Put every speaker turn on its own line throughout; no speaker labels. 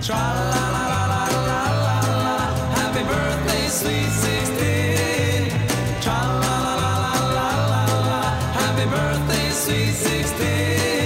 Tra la la la la la la, Happy birthday, sweet sixteen. Tra la la la la la la, Happy birthday, sweet 16.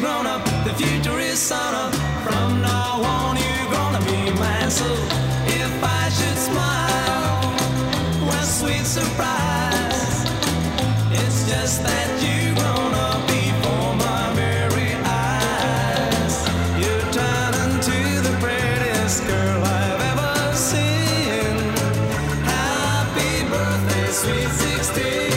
grown up, the future is sun up. From now on, you're gonna be my So if I should smile, what sweet surprise! It's just that you're gonna be for my very eyes. You turn into the prettiest girl I've ever seen. Happy birthday, sweet 16.